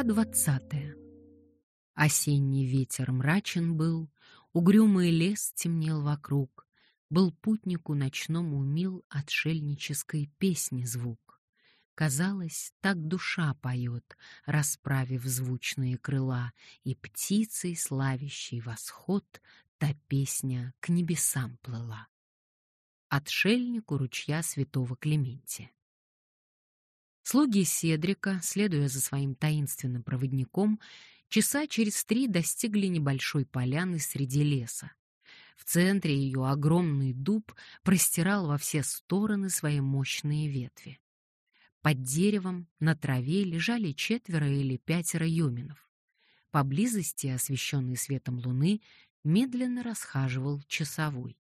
Глава двадцатая. Осенний ветер мрачен был, Угрюмый лес темнел вокруг, Был путнику ночному мил Отшельнической песни звук. Казалось, так душа поет, Расправив звучные крыла, И птицей, славящей восход, Та песня к небесам плыла. Отшельнику ручья святого Клементия. Слуги Седрика, следуя за своим таинственным проводником, часа через три достигли небольшой поляны среди леса. В центре ее огромный дуб простирал во все стороны свои мощные ветви. Под деревом на траве лежали четверо или пятеро юминов. Поблизости, освещенный светом луны, медленно расхаживал часовой.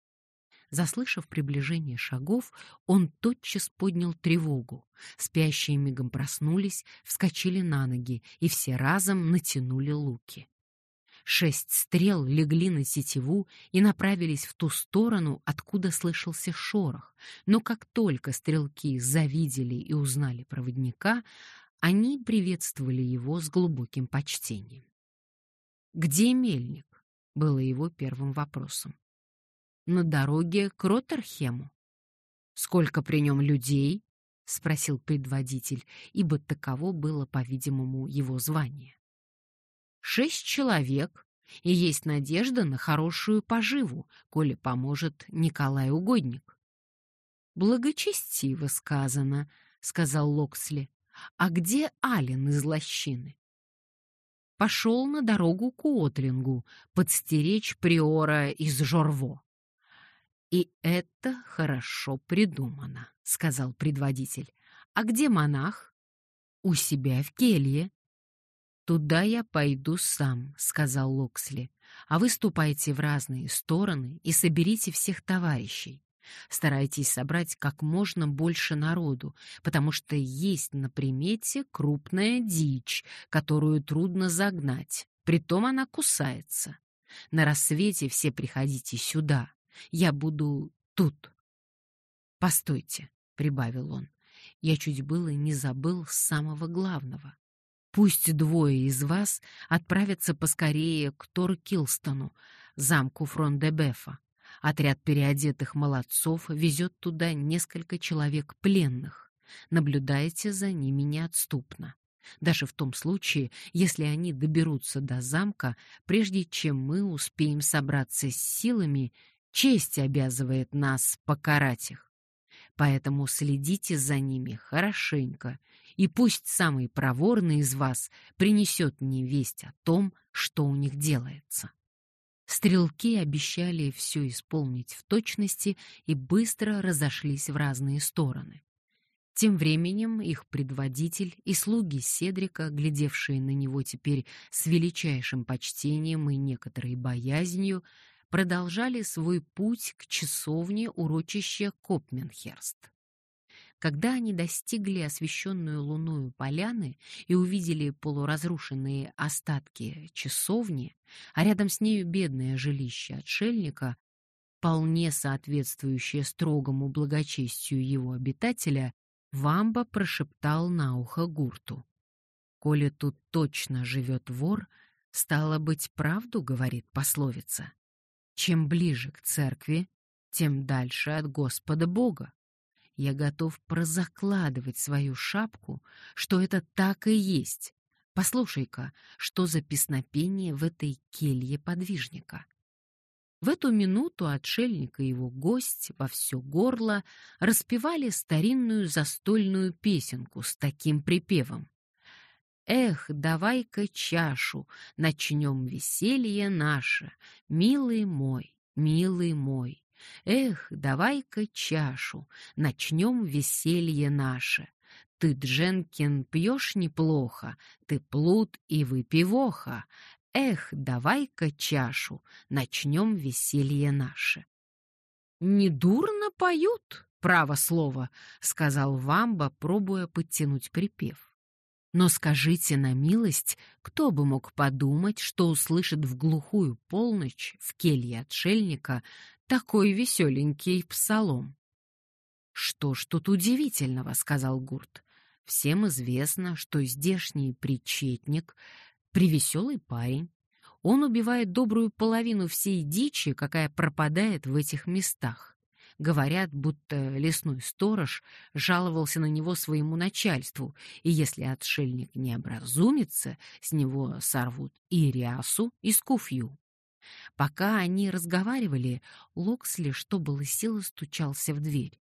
Заслышав приближение шагов, он тотчас поднял тревогу. Спящие мигом проснулись, вскочили на ноги и все разом натянули луки. Шесть стрел легли на тетиву и направились в ту сторону, откуда слышался шорох. Но как только стрелки завидели и узнали проводника, они приветствовали его с глубоким почтением. «Где мельник?» — было его первым вопросом на дороге к Роттерхему. «Сколько при нем людей?» — спросил предводитель, ибо таково было, по-видимому, его звание. «Шесть человек, и есть надежда на хорошую поживу, коли поможет Николай Угодник». «Благочестиво сказано», — сказал Локсли. «А где Ален из лощины?» Пошел на дорогу к Уотлингу, подстеречь приора из Жорво. «И это хорошо придумано», — сказал предводитель. «А где монах?» «У себя в келье». «Туда я пойду сам», — сказал Локсли. «А вы ступайте в разные стороны и соберите всех товарищей. Старайтесь собрать как можно больше народу, потому что есть на примете крупная дичь, которую трудно загнать, притом она кусается. На рассвете все приходите сюда, я буду тут. Постойте, прибавил он. Я чуть было не забыл самого главного. Пусть двое из вас отправятся поскорее к Торкилстону, замку Фрон-де-Бефа. Отряд переодетых молодцов везет туда несколько человек пленных. Наблюдайте за ними неотступно. Даже в том случае, если они доберутся до замка, прежде чем мы успеем собраться с силами Честь обязывает нас покарать их. Поэтому следите за ними хорошенько, и пусть самый проворный из вас принесет мне весть о том, что у них делается. Стрелки обещали все исполнить в точности и быстро разошлись в разные стороны. Тем временем их предводитель и слуги Седрика, глядевшие на него теперь с величайшим почтением и некоторой боязнью, продолжали свой путь к часовне урочища Копменхерст. Когда они достигли освещенную луною поляны и увидели полуразрушенные остатки часовни, а рядом с нею бедное жилище отшельника, вполне соответствующее строгому благочестию его обитателя, Вамба прошептал на ухо гурту. «Коли тут точно живет вор, стало быть, правду, — говорит пословица. Чем ближе к церкви, тем дальше от Господа Бога. Я готов прозакладывать свою шапку, что это так и есть. Послушай-ка, что за песнопение в этой келье подвижника. В эту минуту отшельник и его гость во все горло распевали старинную застольную песенку с таким припевом. Эх, давай-ка чашу, начнем веселье наше, милый мой, милый мой. Эх, давай-ка чашу, начнем веселье наше. Ты, Дженкин, пьешь неплохо, ты плут и выпивоха. Эх, давай-ка чашу, начнем веселье наше. Недурно поют, право слово, сказал Вамба, пробуя подтянуть припев. Но скажите на милость, кто бы мог подумать, что услышит в глухую полночь в келье отшельника такой веселенький псалом? «Что ж тут удивительного?» — сказал Гурт. Всем известно, что здешний причетник — привеселый парень. Он убивает добрую половину всей дичи, какая пропадает в этих местах. Говорят, будто лесной сторож жаловался на него своему начальству, и если отшельник не образумится, с него сорвут и рясу, и скуфью. Пока они разговаривали, Локсли, что было силы, стучался в дверь.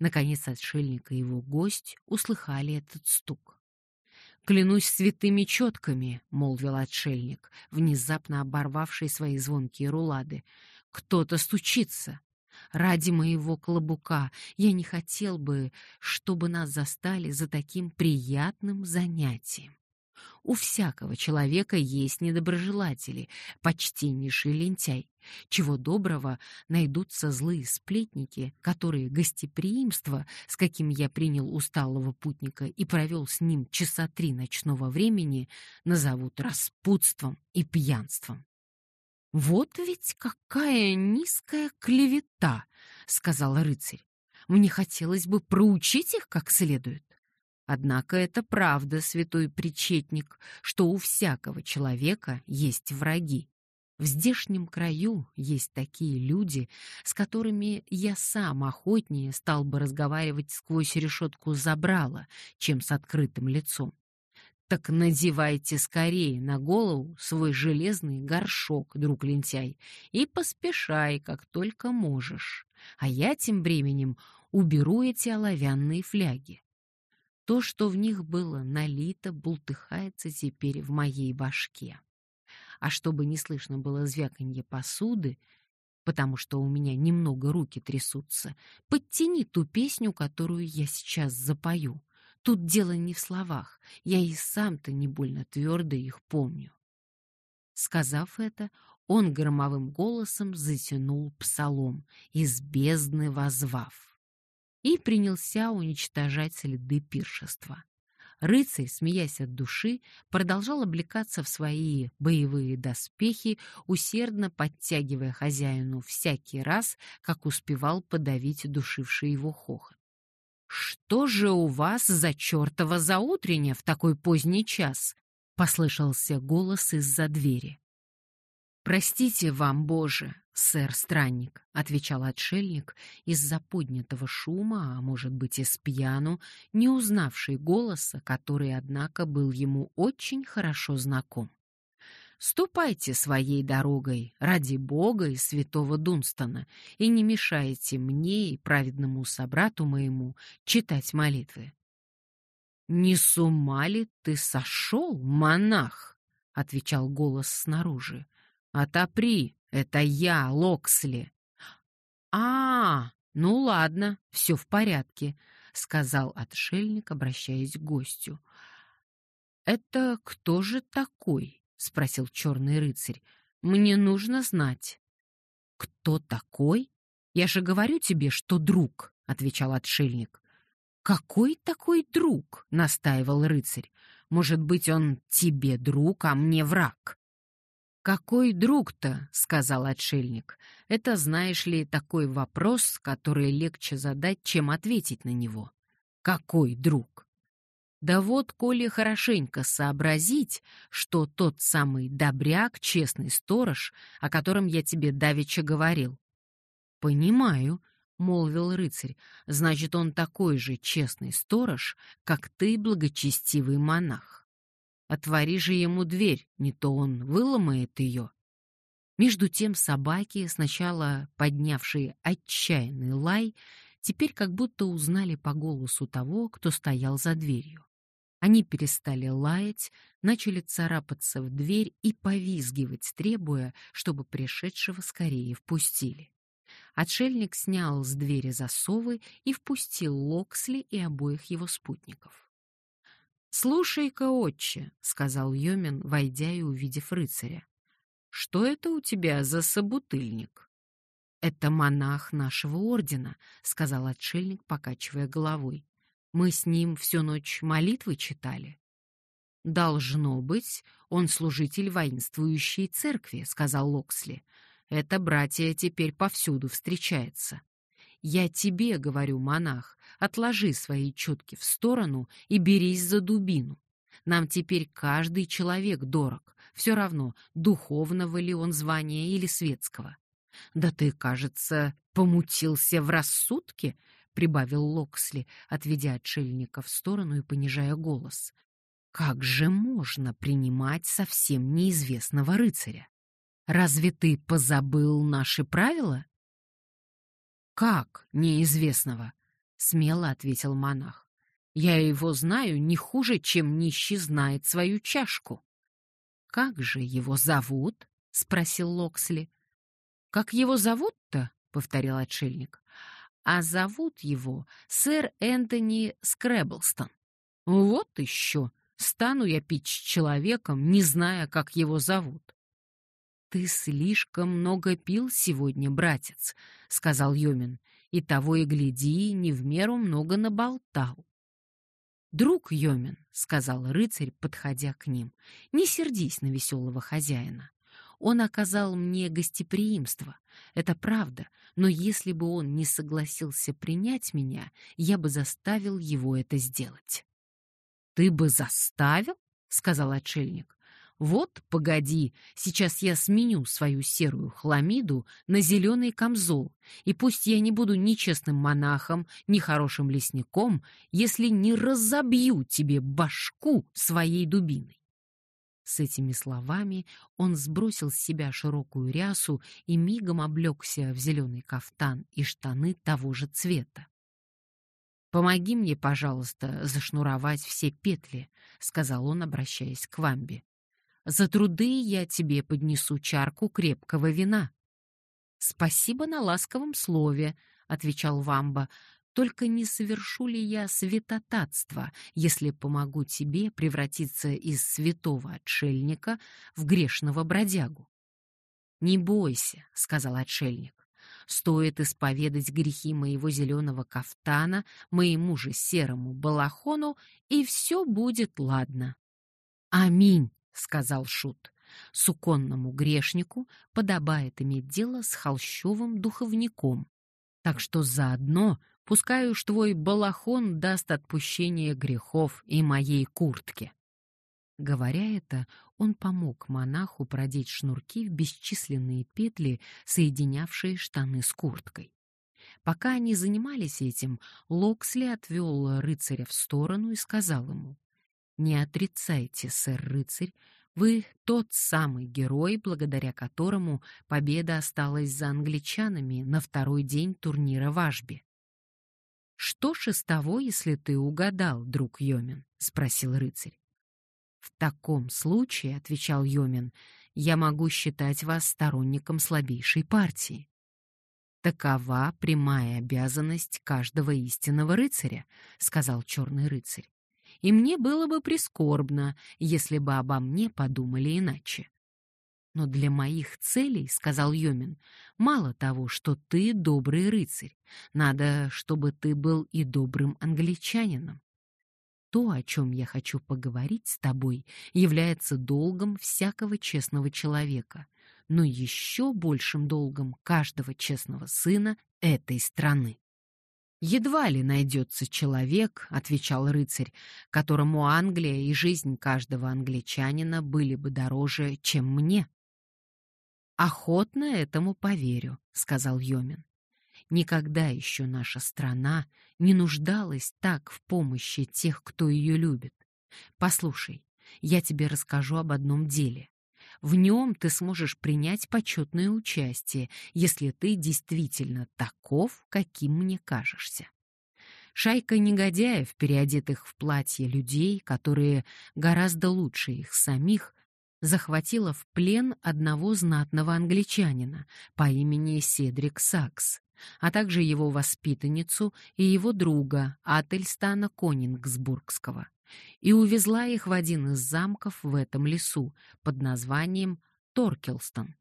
Наконец отшельник и его гость услыхали этот стук. «Клянусь святыми четками», — молвил отшельник, внезапно оборвавший свои звонкие рулады. «Кто-то стучится. Ради моего клобука я не хотел бы, чтобы нас застали за таким приятным занятием. У всякого человека есть недоброжелатели, почтеннейший лентяй. Чего доброго, найдутся злые сплетники, которые гостеприимство, с каким я принял усталого путника и провел с ним часа три ночного времени, назовут распутством и пьянством. «Вот ведь какая низкая клевета!» — сказал рыцарь. «Мне хотелось бы проучить их как следует». Однако это правда, святой причетник, что у всякого человека есть враги. В здешнем краю есть такие люди, с которыми я сам охотнее стал бы разговаривать сквозь решетку забрала, чем с открытым лицом. Так надевайте скорее на голову свой железный горшок, друг лентяй, и поспешай, как только можешь. А я тем временем уберу эти оловянные фляги. То, что в них было налито, бултыхается теперь в моей башке. А чтобы не слышно было звяканье посуды, потому что у меня немного руки трясутся, подтяни ту песню, которую я сейчас запою. Тут дело не в словах, я и сам-то не больно твердо их помню. Сказав это, он громовым голосом затянул псалом, из бездны возвав и принялся уничтожать следы пиршества. Рыцарь, смеясь от души, продолжал облекаться в свои боевые доспехи, усердно подтягивая хозяину всякий раз, как успевал подавить душивший его хохот. «Что же у вас за чертова заутренне в такой поздний час?» — послышался голос из-за двери. «Простите вам, Боже, сэр-странник», — отвечал отшельник из-за поднятого шума, а может быть, из пьяну, не узнавший голоса, который, однако, был ему очень хорошо знаком. «Ступайте своей дорогой, ради Бога и святого Дунстона, и не мешайте мне и праведному собрату моему читать молитвы». «Не с ума ли ты сошел, монах?» — отвечал голос снаружи. «Отопри, это я, Локсли». «А, ну ладно, все в порядке», — сказал отшельник, обращаясь к гостю. «Это кто же такой?» — спросил черный рыцарь. «Мне нужно знать». «Кто такой? Я же говорю тебе, что друг», — отвечал отшельник. «Какой такой друг?» — настаивал рыцарь. «Может быть, он тебе друг, а мне враг?» «Какой друг-то?» — сказал отшельник. «Это, знаешь ли, такой вопрос, который легче задать, чем ответить на него. Какой друг?» Да вот, коли хорошенько сообразить, что тот самый добряк, честный сторож, о котором я тебе давеча говорил. «Понимаю», — молвил рыцарь, — «значит, он такой же честный сторож, как ты, благочестивый монах. Отвори же ему дверь, не то он выломает ее. Между тем собаки, сначала поднявшие отчаянный лай, теперь как будто узнали по голосу того, кто стоял за дверью. Они перестали лаять, начали царапаться в дверь и повизгивать, требуя, чтобы пришедшего скорее впустили. Отшельник снял с двери засовы и впустил Локсли и обоих его спутников. «Слушай-ка, отче», — сказал Йомин, войдя и увидев рыцаря. «Что это у тебя за собутыльник?» «Это монах нашего ордена», — сказал отшельник, покачивая головой. «Мы с ним всю ночь молитвы читали». «Должно быть, он служитель воинствующей церкви», — сказал Локсли. «Это братья теперь повсюду встречается. Я тебе говорю, монах, отложи свои четки в сторону и берись за дубину. Нам теперь каждый человек дорог, все равно, духовного ли он звания или светского. Да ты, кажется, помутился в рассудке, прибавил Локсли, отведя отшельника в сторону и понижая голос. Как же можно принимать совсем неизвестного рыцаря? Разве ты позабыл наши правила? Как неизвестного? смело ответил монах. Я его знаю не хуже, чем нищий знает свою чашку. Как же его зовут? спросил Локсли. Как его зовут-то? повторил отшельник. А зовут его сэр Энтони Скрэблстон. Вот еще. Стану я пить с человеком, не зная, как его зовут. «Ты слишком много пил сегодня, братец», — сказал Йомин, «и того и гляди, не в меру много наболтал». «Друг Йомин», — сказал рыцарь, подходя к ним, — «не сердись на веселого хозяина. Он оказал мне гостеприимство, это правда, но если бы он не согласился принять меня, я бы заставил его это сделать». «Ты бы заставил?» — сказал отшельник. Вот, погоди, сейчас я сменю свою серую хламиду на зеленый камзол, и пусть я не буду ни честным монахом, ни хорошим лесником, если не разобью тебе башку своей дубиной. С этими словами он сбросил с себя широкую рясу и мигом облегся в зеленый кафтан и штаны того же цвета. «Помоги мне, пожалуйста, зашнуровать все петли», — сказал он, обращаясь к Вамбе. За труды я тебе поднесу чарку крепкого вина. Спасибо на ласковом слове, отвечал Вамба. Только не совершу ли я святотатство, если помогу тебе превратиться из святого отшельника в грешного бродягу? Не бойся, сказал отшельник. Стоит исповедать грехи моего зеленого кафтана, моему же серому балахону, и все будет ладно. Аминь сказал шут. Суконному грешнику подобает иметь дело с холщовым духовником. Так что заодно, пускай уж твой балахон даст отпущение грехов и моей куртке. Говоря это, он помог монаху продеть шнурки в бесчисленные петли, соединявшие штаны с курткой. Пока они занимались этим, Локсли отвел рыцаря в сторону и сказал ему, не отрицайте, сэр-рыцарь, вы тот самый герой, благодаря которому победа осталась за англичанами на второй день турнира в Ашбе. «Что ж из того, если ты угадал, друг Йомин?» — спросил рыцарь. «В таком случае, — отвечал Йомин, — я могу считать вас сторонником слабейшей партии. Такова прямая обязанность каждого истинного рыцаря, — сказал черный рыцарь и мне было бы прискорбно, если бы обо мне подумали иначе. Но для моих целей, сказал Йомин, мало того, что ты добрый рыцарь, надо, чтобы ты был и добрым англичанином. То, о чем я хочу поговорить с тобой, является долгом всякого честного человека, но еще большим долгом каждого честного сына этой страны. «Едва ли найдется человек», — отвечал рыцарь, «которому Англия и жизнь каждого англичанина были бы дороже, чем мне». «Охотно этому поверю», — сказал Йомин. «Никогда еще наша страна не нуждалась так в помощи тех, кто ее любит. Послушай, я тебе расскажу об одном деле. В нем ты сможешь принять почетное участие, если ты действительно таков, каким мне кажешься. Шайка негодяев, переодетых в платье людей, которые гораздо лучше их самих, захватила в плен одного знатного англичанина по имени Седрик Сакс, а также его воспитанницу и его друга Ательстана Конингсбургского и увезла их в один из замков в этом лесу под названием Торкелстон.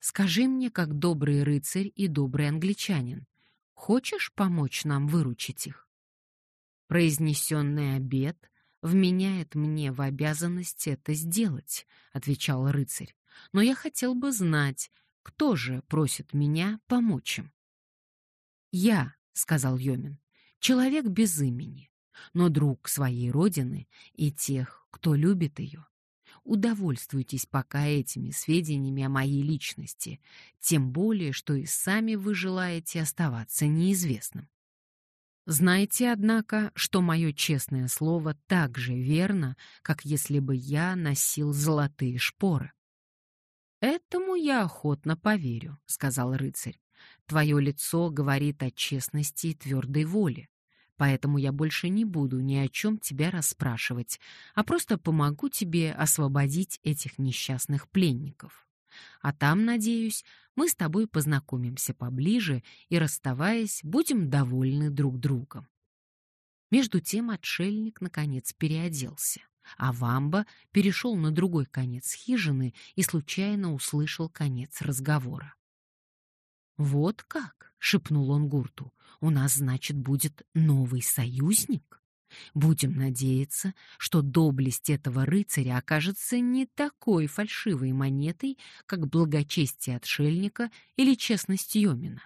Скажи мне, как добрый рыцарь и добрый англичанин, хочешь помочь нам выручить их? Произнесенный обет вменяет мне в обязанность это сделать, отвечал рыцарь. Но я хотел бы знать, кто же просит меня помочь им. «Я», — сказал Йомин, — «человек без имени, но друг своей родины и тех, кто любит ее. Удовольствуйтесь пока этими сведениями о моей личности, тем более, что и сами вы желаете оставаться неизвестным. Знайте, однако, что мое честное слово так же верно, как если бы я носил золотые шпоры. «Этому я охотно поверю», — сказал рыцарь. «Твое лицо говорит о честности и твердой воле. Поэтому я больше не буду ни о чем тебя расспрашивать, а просто помогу тебе освободить этих несчастных пленников. А там, надеюсь, мы с тобой познакомимся поближе и, расставаясь, будем довольны друг другом. Между тем отшельник, наконец, переоделся, а Вамба перешел на другой конец хижины и случайно услышал конец разговора. «Вот как!» — шепнул он Гурту. «У нас, значит, будет новый союзник?» Будем надеяться, что доблесть этого рыцаря окажется не такой фальшивой монетой, как благочестие отшельника или честность Йомина.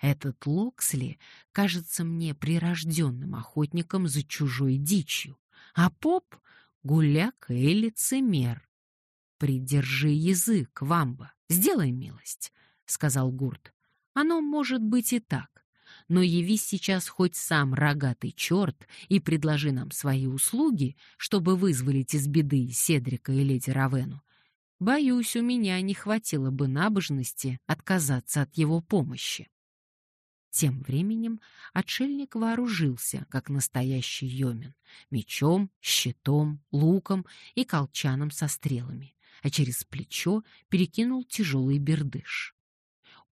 Этот Локсли кажется мне прирожденным охотником за чужой дичью, а поп — гуляк и лицемер. «Придержи язык, Вамба, сделай милость», — сказал Гурт. «Оно может быть и так но явись сейчас хоть сам рогатый черт и предложи нам свои услуги, чтобы вызволить из беды Седрика и леди Равену. Боюсь, у меня не хватило бы набожности отказаться от его помощи. Тем временем отшельник вооружился, как настоящий йомин, мечом, щитом, луком и колчаном со стрелами, а через плечо перекинул тяжелый бердыш.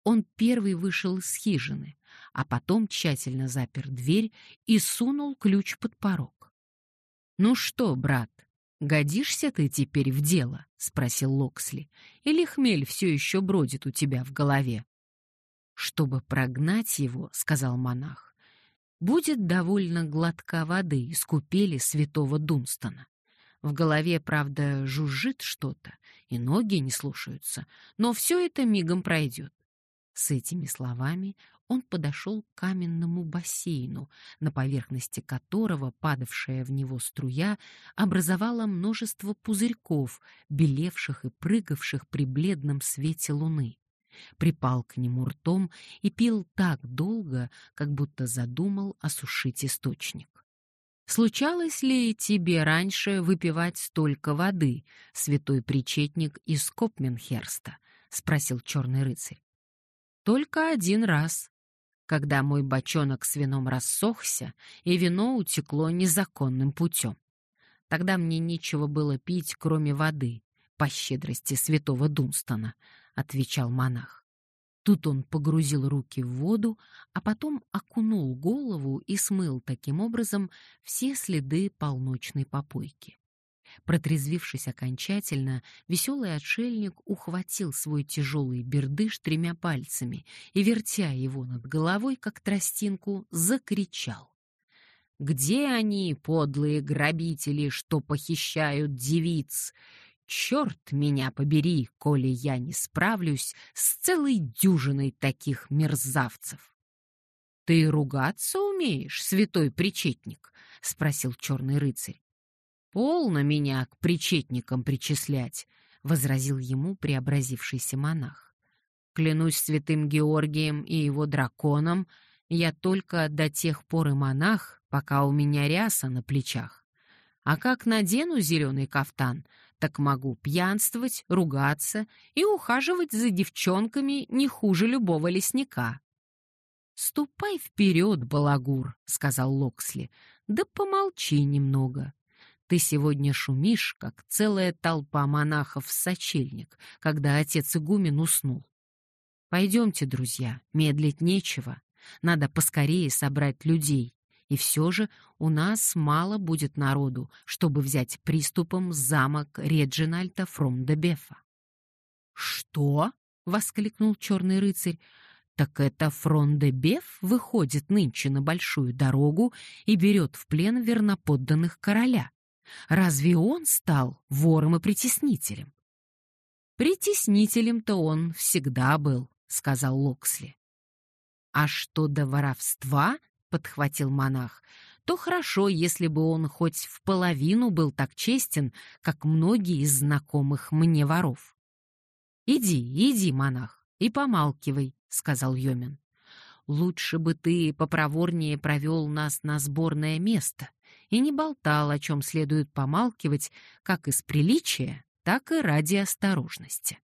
Он первый вышел из хижины, а потом тщательно запер дверь и сунул ключ под порог. «Ну что, брат, годишься ты теперь в дело?» — спросил Локсли. «Или хмель все еще бродит у тебя в голове?» «Чтобы прогнать его, — сказал монах, — будет довольно глотка воды из купели святого Дунстона. В голове, правда, жужжит что-то, и ноги не слушаются, но все это мигом пройдет. С этими словами он подошел к каменному бассейну, на поверхности которого падавшая в него струя образовала множество пузырьков, белевших и прыгавших при бледном свете луны. Припал к нему ртом и пил так долго, как будто задумал осушить источник. «Случалось ли тебе раньше выпивать столько воды, святой причетник из Копменхерста?» — спросил черный рыцарь. Только один раз, когда мой бочонок с вином рассохся, и вино утекло незаконным путем. Тогда мне нечего было пить, кроме воды, по щедрости святого Дунстона, — отвечал монах. Тут он погрузил руки в воду, а потом окунул голову и смыл таким образом все следы полночной попойки. Протрезвившись окончательно, веселый отшельник ухватил свой тяжелый бердыш тремя пальцами и, вертя его над головой, как тростинку, закричал. «Где они, подлые грабители, что похищают девиц? Черт меня побери, коли я не справлюсь с целой дюжиной таких мерзавцев!» «Ты ругаться умеешь, святой причетник?» — спросил черный рыцарь. «Полно меня к причетникам причислять», — возразил ему преобразившийся монах. «Клянусь святым Георгием и его драконом, я только до тех пор и монах, пока у меня ряса на плечах. А как надену зеленый кафтан, так могу пьянствовать, ругаться и ухаживать за девчонками не хуже любого лесника». «Ступай вперед, балагур», — сказал Локсли, — «да помолчи немного. Ты сегодня шумишь, как целая толпа монахов в сочельник, когда отец игумен уснул. Пойдемте, друзья, медлить нечего. Надо поскорее собрать людей. И все же у нас мало будет народу, чтобы взять приступом замок Реджинальта Фромдебефа. «Что?» — воскликнул черный рыцарь. «Так это Фрондебеф выходит нынче на большую дорогу и берет в плен верноподданных короля. Разве он стал вором и притеснителем? Притеснителем-то он всегда был, сказал Локсли. А что до воровства, подхватил монах, то хорошо, если бы он хоть в половину был так честен, как многие из знакомых мне воров. Иди, иди, монах, и помалкивай, сказал Йомин. Лучше бы ты попроворнее провел нас на сборное место и не болтал, о чем следует помалкивать, как из приличия, так и ради осторожности.